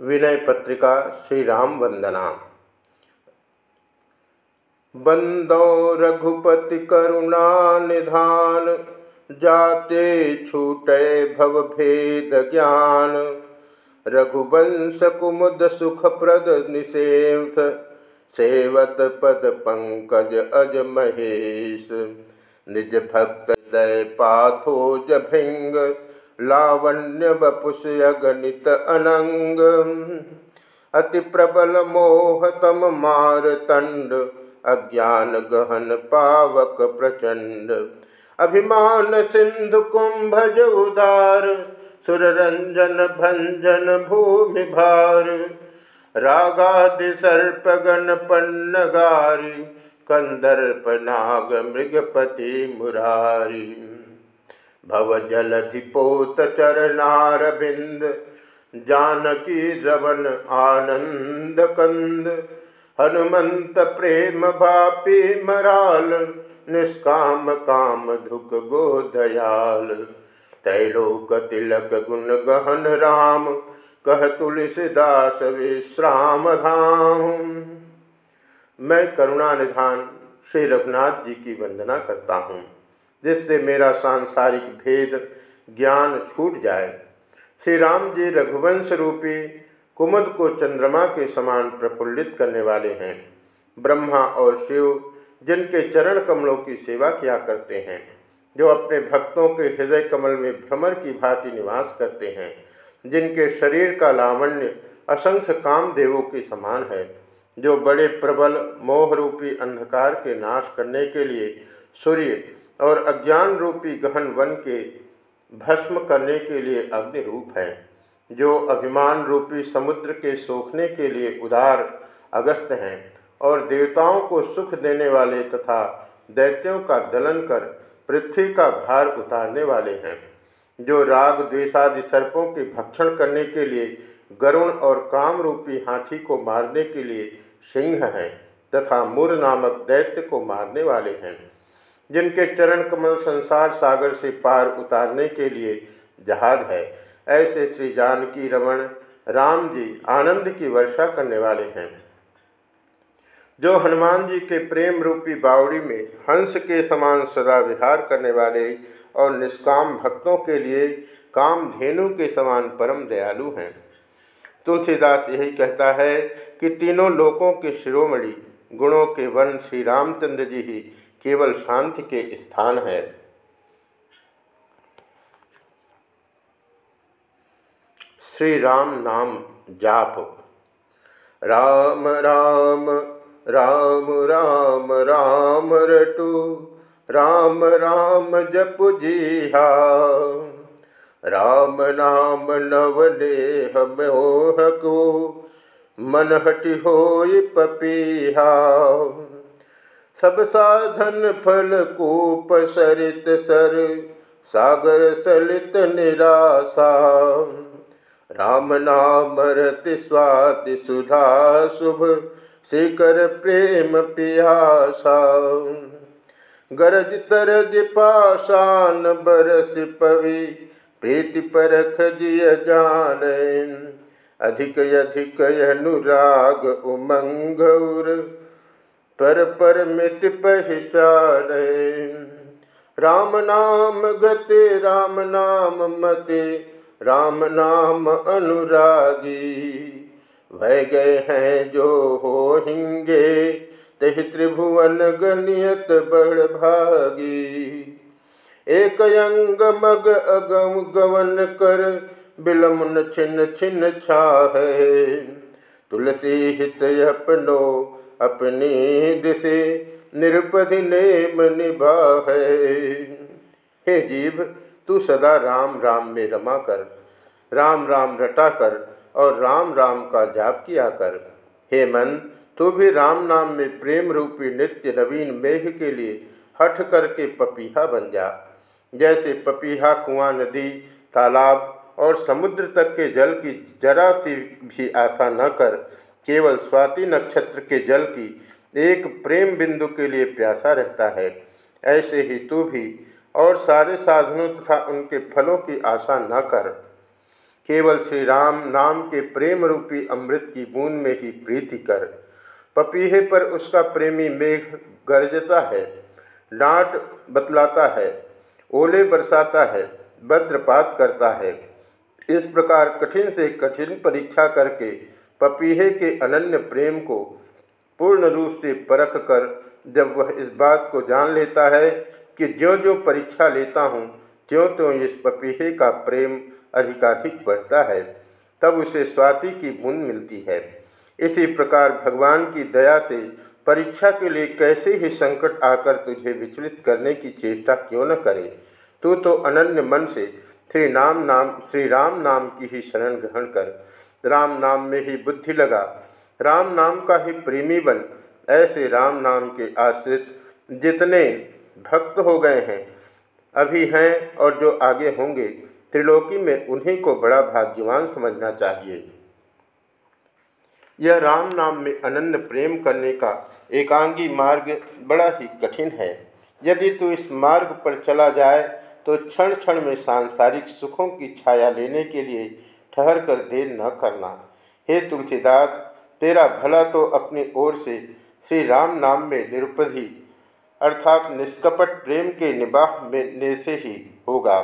विनय पत्रिका श्री राम वंदना। बंदो रघुपति करुणा निधान, जाते छूटे भव भेद ज्ञान। रघुवंश कुमुद सुख प्रद निषेध सेवत पद पंकज अज महेश। निज भक्त दय पाथोज भृंग लावण्य वपुष अगणित अनंग अति प्रबल मोहतम मारतंड अज्ञान गहन पावक प्रचंड अभिमान सिंधु कुंभज उदार सुररंजन भंजन भूमि भार। रागादि सर्पगण पन्नगारी कंदर्प नाग मृगपति मुरारी। भव जलधिपोत चरनारबिंद जानकी रवन आनंद कंद हनुमंत प्रेम भापी मराल, निष्काम काम धुक गो दयाल तैलोक तिलक गुण गहन राम, कह तुलसीदास विश्राम धाम। मैं करुणा निधान श्री रघुनाथ जी की वंदना करता हूँ। जिससे मेरा सांसारिक भेद, ज्ञान छूट जाए। श्री राम जी रघुवंश रूपी कुमुद को चंद्रमा के समान प्रफुल्लित करने वाले हैं। ब्रह्मा और शिव, जिनके चरण कमलों की सेवा किया करते हैं, जो अपने भक्तों के हृदय कमल में भ्रमर की भांति निवास करते हैं, जिनके शरीर का लावण्य असंख्य कामदेवों के समान है, जो बड़े प्रबल, मोह रूपी अंधकार के नाश करने के लिए सूर्य और अज्ञान रूपी गहन वन के भस्म करने के लिए अग्नि रूप है, जो अभिमान रूपी समुद्र के सोखने के लिए उदार, अगस्त हैं, और देवताओं को सुख देने वाले तथा दैत्यों का दलन कर पृथ्वी का भार उतारने वाले हैं, जो राग द्वेषादि सर्पों के भक्षण करने के लिए गरुण और काम रूपी हाथी को मारने के लिए सिंह हैं, तथा मुर नामक दैत्य को मारने वाले हैं। जिनके चरण कमल संसार सागर से पार उतारने के लिए जहाज़ है। ऐसे श्री जानकी रमन राम जी आनंद की वर्षा करने वाले हैं। जो हनुमान जी के प्रेम रूपी बावड़ी में हंस के समान सदा विहार करने वाले और निष्काम भक्तों के लिए काम धेनु के समान परम दयालु हैं। तुलसीदास यही कहता है कि तीनों लोकों के शिरोमणि, गुणों के वन श्री रामचंद्र जी ही केवल शांति के स्थान है। श्री राम नाम जाप। राम राम राम राम राम रटु। राम राम जप जीहा। राम नाम नवने मोह को मन हटि हो पपीहा। सब साधन फल कूप सरित सर, सागर सलित निराशा। राम नाम स्वाति सुधा शुभ शिकर प्रेम पियासा गरज तरज पाषाण बरस पवि, प्रीति परख जिय जान अधिक अधिक अनुराग उमंग पर पर मित पहचाने। राम नाम गते, राम नाम मते, राम नाम अनुरागी। भय गए हैं जो हो हिंगे तहि त्रिभुवन गणियत बड़ भागी। एक अंग मग अगम गवन कर, बिलमुन छिन छिन छा तुलसी हित अपनो अपनी दिशे निरुपधि नेम निभा है हे जीव, तू सदा राम राम में रमा कर, राम राम रटा कर और राम राम का जाप किया कर। हे मन, तू भी राम नाम में प्रेम रूपी नित्य नवीन मेघ के लिए हठ करके पपीहा बन जा। जैसे पपीहा कुआँ, नदी, तालाब और समुद्र तक के जल की जरा सी भी आशा न कर केवल स्वाति नक्षत्र के जल की एक प्रेम बिंदु के लिए प्यासा रहता है। ऐसे ही तू भी और सारे साधनों तथा उनके फलों की आशा न कर। केवल श्री राम नाम के प्रेम रूपी अमृत की बूंद में ही प्रीति कर। पपीहे पर उसका प्रेमी मेघ गरजता है, डांट बतलाता है, ओले बरसाता है भद्रपात करता है। इस प्रकार कठिन से कठिन परीक्षा करके पपीहे के अनन्य प्रेम को पूर्ण रूप से परख कर जब वह इस बात को जान लेता है कि ज्यों ज्यों परीक्षा लेता हूँ त्यों त्यों इस पपीहे का प्रेम अधिकाधिक बढ़ता है, तब उसे स्वाति की बूंद मिलती है। इसी प्रकार भगवान की दया से परीक्षा के लिए कैसे ही संकट आकर तुझे विचलित करने की चेष्टा क्यों न करे? तू तो अनन्य मन से श्री नाम नाम, श्री राम नाम की ही शरण ग्रहण कर, राम नाम में ही बुद्धि लगा। राम नाम का ही प्रेमी बन, ऐसे राम नाम के आश्रित जितने भक्त हो गए हैं, अभी हैं और जो आगे होंगे, त्रिलोकी में उन्हीं को बड़ा भाग्यवान समझना चाहिए। यह राम नाम में अनन्य प्रेम करने का एकांगी मार्ग बड़ा ही कठिन है। यदि तू इस मार्ग पर चला जाए तो क्षण क्षण में सांसारिक सुखों की छाया लेने के लिए ठहर कर देर न करना। हे तुलसीदास, तेरा भला तो अपनी ओर से श्री राम नाम में निरुपधि, अर्थात निष्कपट प्रेम के निबाह में से ही होगा।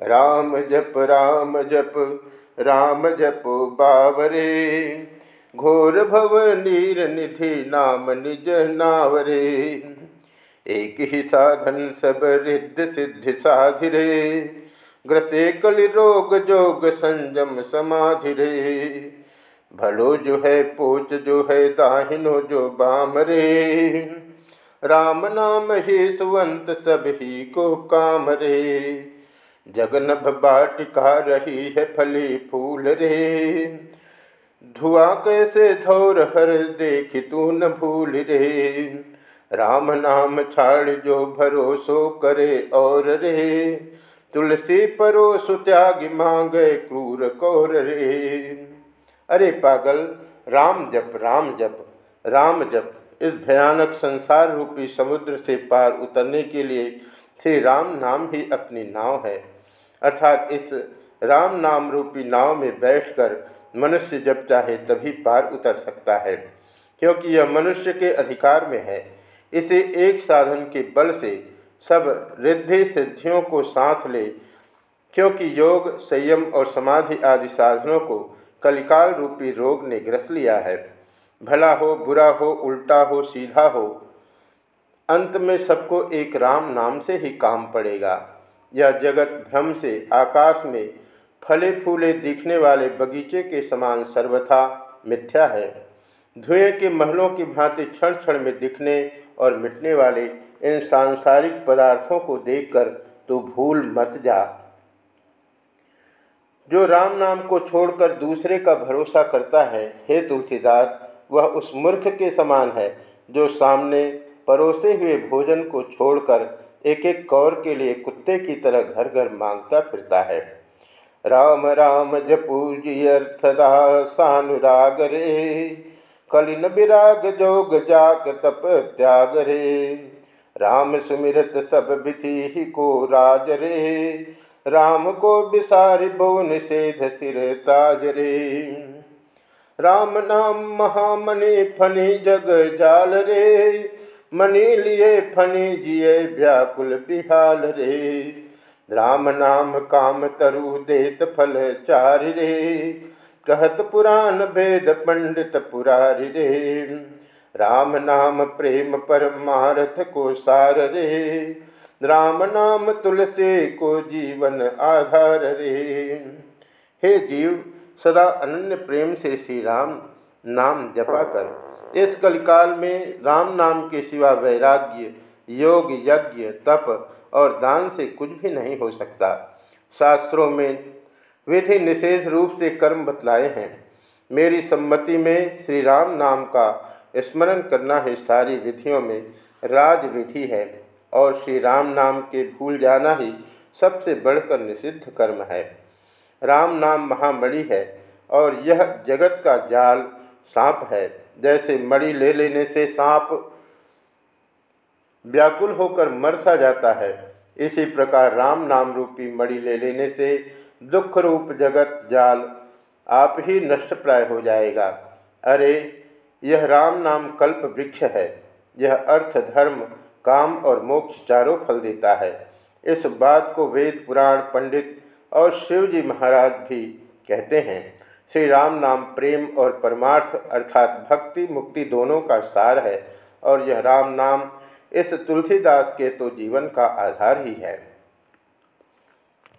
राम जप राम जप राम जप बावरे, घोर भव नीर निधि नाम निज नावरे। एक ही साधन सब रिद्ध सिद्धि साधिरे ग्रसे कल रोग जोग संजम समाधि रे। भलो जो है पोच जो है दाहिनो जो बाम रे। राम नाम ही सुवंत ही को काम रे। जगनभ बाटिका रही है फली फूल रे। धुआ कैसे धौर हर देख तू न भूल रे। राम नाम छाड़ जो भरोसो करे और रे। तुलसी परोसु त्याग मांगे क्रूर कौर रे। अरे पागल, राम जप राम जप राम जप। इस भयानक संसार रूपी समुद्र से पार उतरने के लिए श्री राम नाम ही अपनी नाव है। अर्थात इस राम नाम रूपी नाव में बैठकर मनुष्य जब चाहे तभी पार उतर सकता है, क्योंकि यह मनुष्य के अधिकार में है। इसे एक साधन के बल से सब रिद्धि सिद्धियों को साथ ले, क्योंकि योग, संयम और समाधि आदि साधनों को कलिकाल रूपी रोग ने ग्रस लिया है। भला हो, बुरा हो, उल्टा हो, सीधा हो, अंत में सबको एक राम नाम से ही काम पड़ेगा। यह जगत भ्रम से आकाश में फले फूले दिखने वाले बगीचे के समान सर्वथा मिथ्या है। धुएँ के महलों की भांति क्षण क्षण में दिखने और मिटने वाले इन सांसारिक पदार्थों को देखकर तू भूल मत जा। जो राम नाम को छोड़कर दूसरे का भरोसा करता है, हे तुलसीदास, वह उस मूर्ख के समान है, जो सामने परोसे हुए भोजन को छोड़कर एक एक कौर के लिए कुत्ते की तरह घर घर माँगता फिरता है। राम राम जपूजी अर्थदा सानुराग रे। कलिन विराग जोग जाक तप त्याग रे। राम सुमिरत सब बिथि को राज रे। राम को बिसारि बोन से सिर ताज रे। राम नाम महामणि फनी जग जाल रे। मनी लिए फनी जिये व्याकुल बिहाल रे। राम नाम काम तरु देत फल चार रे। कहत पुराण भेद पंडित पुरारि रे। राम नाम प्रेम परमारथ को सार रे। राम नाम तुलसी को जीवन आधार रे। हे जीव, सदा अनन्य प्रेम से श्री राम नाम जपा कर। इस कलिकाल में राम नाम के सिवा वैराग्य, योग, यज्ञ, तप और दान से कुछ भी नहीं हो सकता। शास्त्रों में विधि निषेध रूप से कर्म बतलाए हैं। मेरी सम्मति में श्री राम नाम का स्मरण करना ही सारी विधियों में राज विधि है और श्री राम नाम के भूल जाना ही सबसे बढ़कर निषिद्ध कर्म है। राम नाम महामणि है और यह जगत का जाल सांप है। जैसे मणि ले लेने से सांप व्याकुल होकर मर सा जाता है। इसी प्रकार राम नाम रूपी मणि ले लेने से दुख रूप जगत जाल आप ही नष्ट प्राय हो जाएगा। अरे, यह राम नाम कल्प वृक्ष है। यह अर्थ, धर्म, काम और मोक्ष चारों फल देता है। इस बात को वेद पुराण, पंडित और शिव जी महाराज भी कहते हैं। श्री राम नाम प्रेम और परमार्थ अर्थात भक्ति मुक्ति दोनों का सार है और यह राम नाम इस तुलसीदास के तो जीवन का आधार ही है।